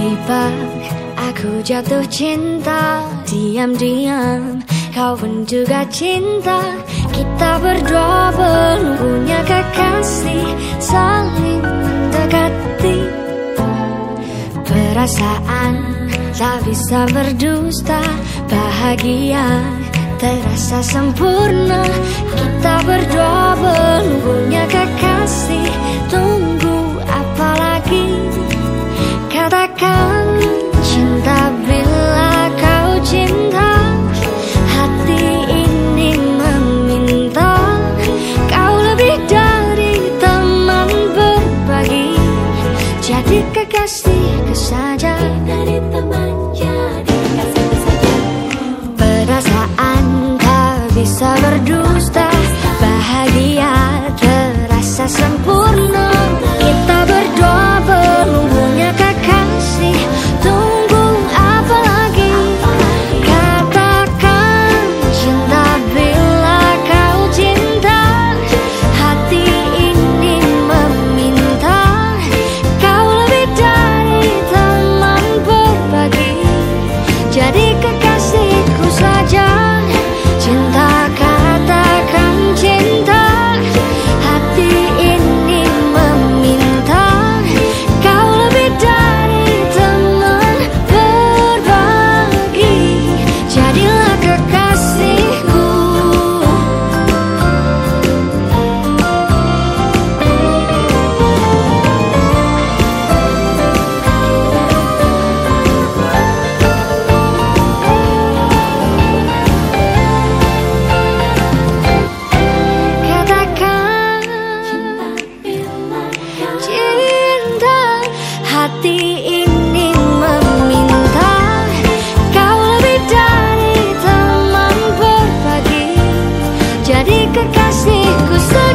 Kenapa aku jatuh cinta. Diam-diam kau pun juga cinta. Kita berdua belum punya kekasih. Saling mendekati Perasaan tak bisa berdusta. Bahagia terasa sempurna. Kita berdua belum punya kekasih Kau lebih dari teman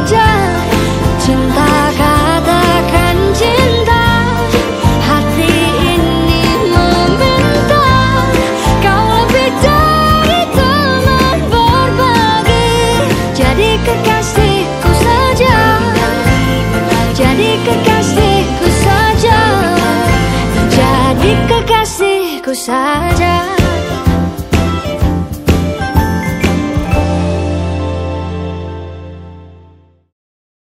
Cinta katakan cinta Hati ini meminta. Kau lebih dari teman berbagi Jadi kekasihku saja. Jadi kekasihku saja. Jadi kekasihku saja